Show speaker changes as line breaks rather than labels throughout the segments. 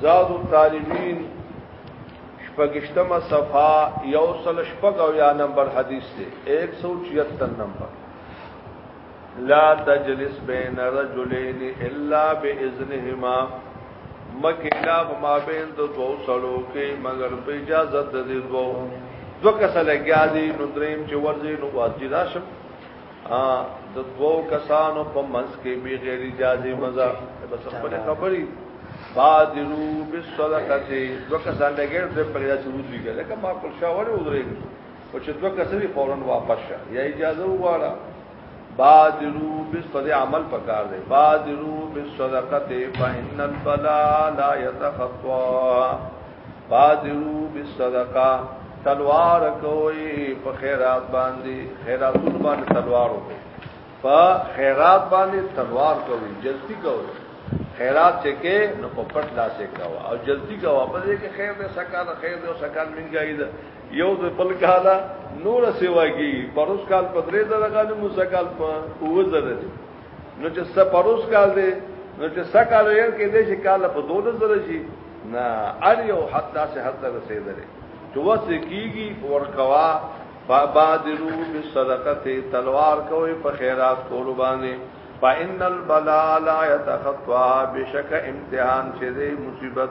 زاد الطالبین شپږشتمه صفحه یو سل شپږ او یا نمبر حدیث دی 176 نمبر لا تجلس بین رجلین الا باذنهما مکه لا ما بین دو دو سلو کې مگر په اجازه د دې دوه دوه کسه لګیا دي نو دریم چې ورځي نو واجب راشم ا د دوو کسانو په منځ کې به غیر اجازه مزه بس خپل خبري بادرو بالصدقه دو کسان به غیر د پریا شروع دي لکه ما کول شاور ودرې او چې دو کسان فورا واپس شه یا اجازه وغواړه بادرو بالصدقه عمل پکار دی بادرو بالصدقه فإن البلاء لا يتخطى بادرو بالصدقه تلوار کوي په خیرات باندې خیراتون باندې تلوار کوي په خیرات باندې تلوار کوي جلتی کوي خیرات چې کې نو په پټ لاسه کاوه او جلتی کاوه په دې کې خیر دې سکان خیر دې سکان منګای دا یو د بل کاله نور سیواږي پروس کال پدرې زره غالي مسکال په اوه زره نو چې سپروس کال دی نو چې سکه لري کې دې چې کال په 2000 شي نه ار یو حتی سے حتی رسیدلې چې وسه کیږي ورکوا فبادرو بالصدقه تلوار کوي په خیرات کول باندې فإن البلاء لا يتخطى بشك امتحان چې مصیبت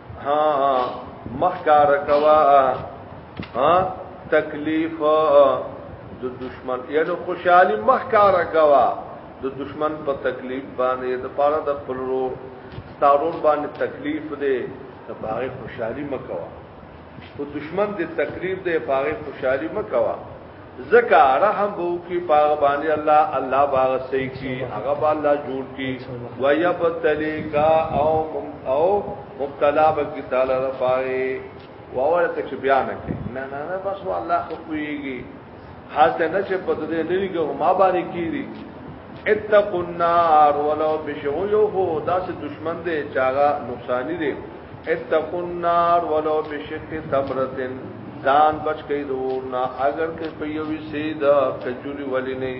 ها مخکار کوا ها تکلیف د دشمن یعنی خوشحالی مخکار کوا د دشمن په تکلیف باندې د پاره د خپل رو ستارون باندې تکلیف دی ته باغې خوشحالي مکوا په دشمن دې تکلیف دې باغې خوشحالي مکوا زکا رحم بو کی پاغ باندې الله الله باغ سي کی هغه با الله جوړ کی ويبتلي کا او او مبتلا بک تعالی رفای واول ته چې بیان کړي نه نه نه بس الله خو کويږي حالت نه چې په دې نه لګو ما باندې کیږي اتقوا النار ولو بشو یو هو داسې دشمن دی چې هغه نقصانی دی اتقوا النار ولو بشق تمرتن ځان بچ کئ دورنا اگر کې په یو سید کجوري ولی نه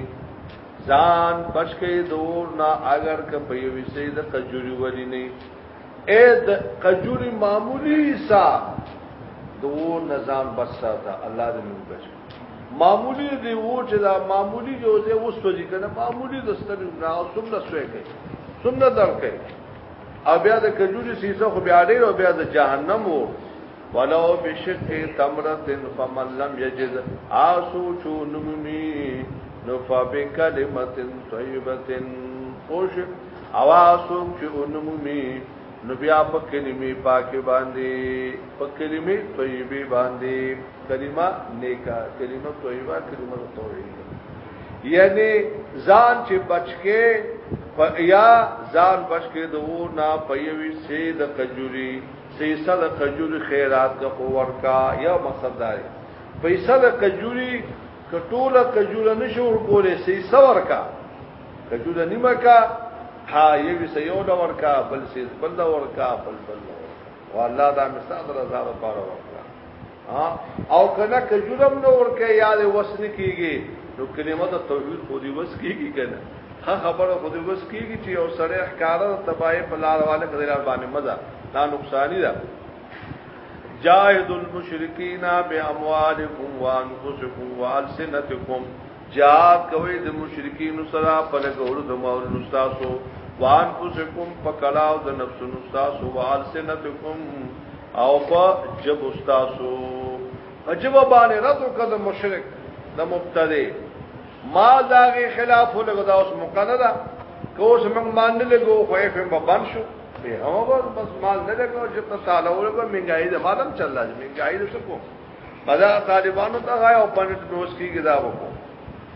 ځان بچ کئ دورنا اگر کې په یو سید کجوري ولی نه اې د کجوري معمولی سا دور نظام بچا تا الله دې موږ بچ معمولی دی وو چې دا معمولی یو ځای وسوځي کنه معمولی د ستنې نه او څومره سوې کوي څومره در کوي او بیا د کجوري سیسه خو بیا ډیر او بیا د جهنم وو ولو بشق تمرت فمن لم يجد آسو چو نممی نفا بکلمت طیبت خوش او آسو چو نممی نو بیا په کلمې پاکه باندې په کلمې طیبه باندې کلمه نیکه کلمه طیبه کلمه توحید یعنی ځان چې بچکه یا ځان بچکه د و نه پيوي سي د کجوري سي سل کجوري خیرات د ورکا یا مقصد دی پیسې د کجوري کټوله کجوره نشور کولې سي سور کا کجوره نیمه کا ها یوی سیو دا ورکا بل سیز بل دا ورکا بل بل دا ورکا و الله دا مستاد رضا دا پارا ورکا او کنا کجورم نو ورکا یاد وسن کیږي نو کلمه دا توحید خو دی وس کیږي کنه ها خبره خو دی وس کیږي چې او سره احکار تبای په لار والے غیر باندې مزه دا نقصانی ده جاهد المشرکین باموالکم وانفسکم والسنتکم جهاد کوي د مشرکین سره په لګولو د مولونو تاسو وان پوسکم په کلاو د نفسونو تاسو وال سنتکم او په جب تاسو عجب باندې رد وکړه مشرک د مبتدی ما داغه خلاف لګو دا اوس مقنده کوس موږ مان نه لګو خو یې په بند شو به هغه بس مال نه لګو چې په ساله ولګو منګای د مالم چل راځي منګای د څه کوم ادا طالبانو ته غای او پنځه نوس کیږي دا وکړو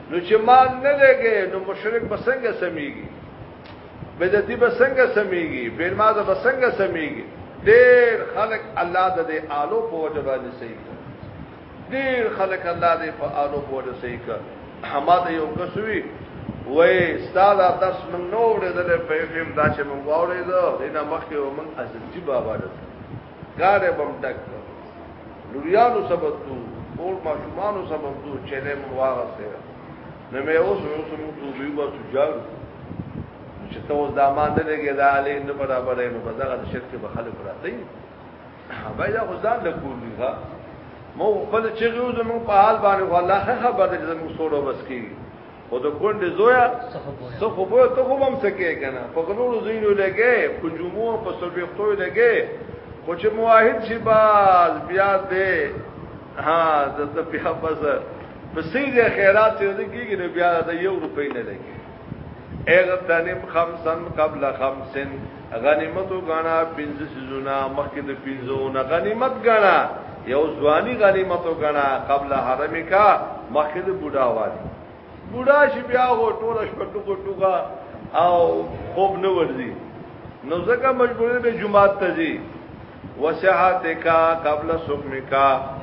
نو چې مال نه لګي نو مشرک بسنګ سميږي بدعتي بسنګ سميږي بیر ماز بسنګ سميږي ډېر خلک الله د دې آلو په وجه باندې صحیح کړ ډېر خلک الله دې په آلو په وجه صحیح کړ حماد یو کسوي وې ستاده درس من نو ورې دلې په فهم دا چې مونږ واورې دا دینه مخکې مونږ عزیزي بابا ده ګاډه بم ډک لوریانو سبب دو اور ماشومانو سبب دو چلے مو واغه سره نو مې اوس اوس مو دوی با تجار چې ته اوس دا مان نه لګي دا علي نه برابرې نو بدغه شرک به خلک راځي هغه دا خو ځان له کولی ها مو خپل چې غوځم په حال باندې والله خبر دې زموږ سره بس کیږي خو د کونډې زویا څه خو به ته خو هم سکه کنه په غنورو زینو لګې په جمعو په سلوختو لګې خو چې موحد شي باز بیا دې ها د ته بیا پس په سیده خیرات چې دې کېږي نو بیا د یو روپۍ نه لګې اغتنم خمسن قبل خمسن غنیمتو غنا پنځه سيزونه مخکې د پنځو نه غنیمت غنا یو ځواني غنیمتو غنا قبل حرم کا مخکې د بوډا والی بوډا چې بیا هو ټول شپه ټکو ټوګه او خوب نه ورځي نو ځکه مجبورې به جمعات ته ځي وصحتک قبل سقمک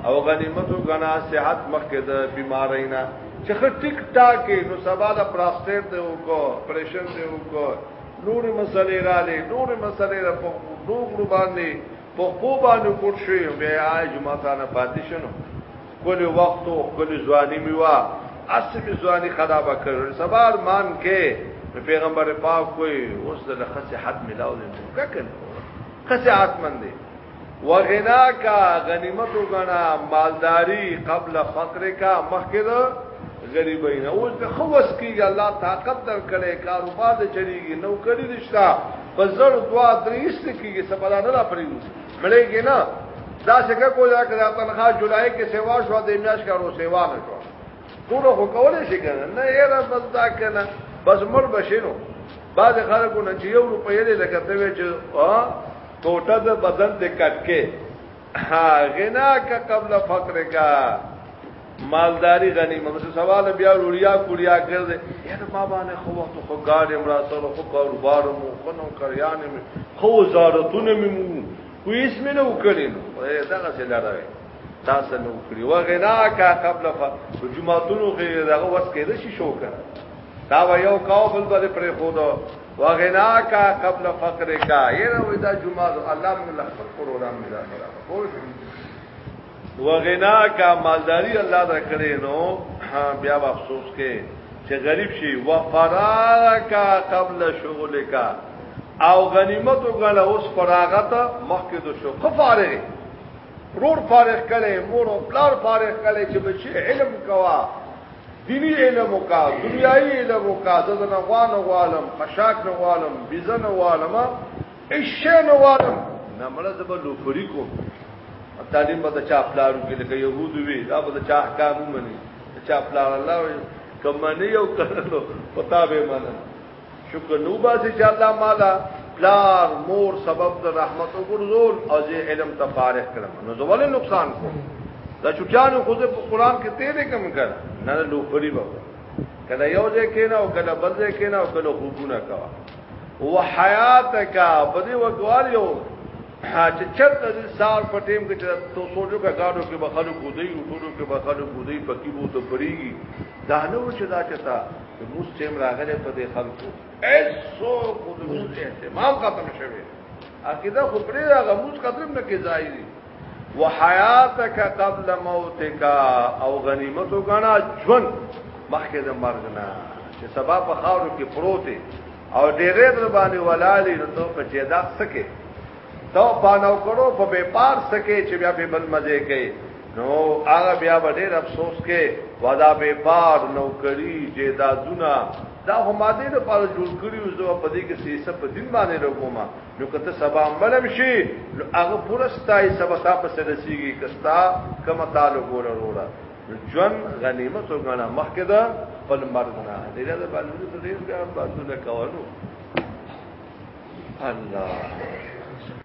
او غنیمتو غنا صحت مخکې د بیمارینا چې خ ټیک ټاک نو سبا د پراسټیټ دی وکړو پرشن دی وکړو نور مسلې را لې نور مسلې را په نور باندې په خو باندې کوټ شي بیا جمعه ته نه پاتې شنو کلی وخت او کلی ځواني میوا اسب ځواني خراب کړ سبار مان کې پیغمبر پاک کوئی اوس د خصيحت ملاو دي ککن قصه آتمن دی وغنا کا غنیمت وغنا مالداری قبل فقر کا مخکد غریبین او د خوس کیږي الله طاقت در کړي کاروبار دې چلیږي نوکری نشتا په زر دوا دریس کیږي سپدا نه را پریږي مړېږي نه دا څنګه کوی دا کړه تنخواه جولای کې سیوا شو د میاش کارو سیوا نه شو پورا خو کولې شي کنه نه یاره بس دا کنه بس مر بشینو بعض خلکو نه چې یو روپۍ لري لکه ته وې چې ها ټوټه د بدن دې کټ کې ها غنا کا قبل فقر کا مالداری غنی ممسو سوال بیا روړیا کوړیا کړ دې یاره ما باندې خو وخت خو ګاډې مرا سره خو کاروبار مو خنو کریان مې خو زارتونه مې مو کویس مې نو کړین دا څه لاره تاسو نو کړی و غنا کا قبل ف جمعتونو کې دغه وس کې رشي شو کا دا و یو کاو بل بل پر خود و غنا کا قبل فقر کا یره و دا جمعه الله من لخر پروګرام دی راغلا پوه و غنا کا مالداری الله دا کړی نو بیا افسوس کې چې غریب شي و فرار کا قبل شغل کا او غنیمت وګړه اوس فراغت مخکې د شو خفاره رور فارغ کړي مور او پلار فارغ کړي چې بچي علم کوا دینی علم وکا دنیایي علم وکا د زنغوان غوالم خشاک نه غوالم بيزن غوالم اشه نه غوالم نه مړه زب لوفری کو تعلیم به چا پلارو کې لکه يهود وي دا به چا احکام مني چا پلار الله وي کمنه یو کړلو پتا به منه شکر نو باسي چې الله مالا پلار مور سبب د رحمت وګرځول او زه علم ته فارغ کړم نو زول نقصان کو دا چټانو خو په قران کې تیرې کم کړ نه لو پری به کله یو ځای کې نه او کله بل ځای کې نه او کله خوبونه کا او حیاتک بدی وګوال یو چې چرته د سال په ټیم کې چې تو سوچو کا گاډو کې بخلو کو دی او ټولو کې بخلو کو دی پکې بو ته پریږي دا نو چې دا چې تا د موس ټیم راغله په دې خلکو ایسو خو د موس اهتمام ختم شوی عقیده خو پرې راغله موس قدرم نه کې ځای دی وحیاتک قبل موتک او غنیمت وګڼا ژوند مخکې د مرګ نه چې سبا په خاورو کې پروت او ډېرې در باندې ولالي نو په جیدات سکه تو پانو کړو په بے پار سکے چې بیا په بل مزه کې نو هغه بیا ډېر افسوس کې ودا بے پار نو کړی چې دا دونه دا هم دې د پاره جوړ کړی او زه په دې کې سیسه په دین باندې لګوم نو کته سبا ملم شي نو هغه پرستای سبا تاسو سره سیږي کستا کما تعلق ورور جون غنیمت وګڼه مخکې دا خپل مرګ نه دی دا باندې ته ډیر بیا باسو نه کولو الله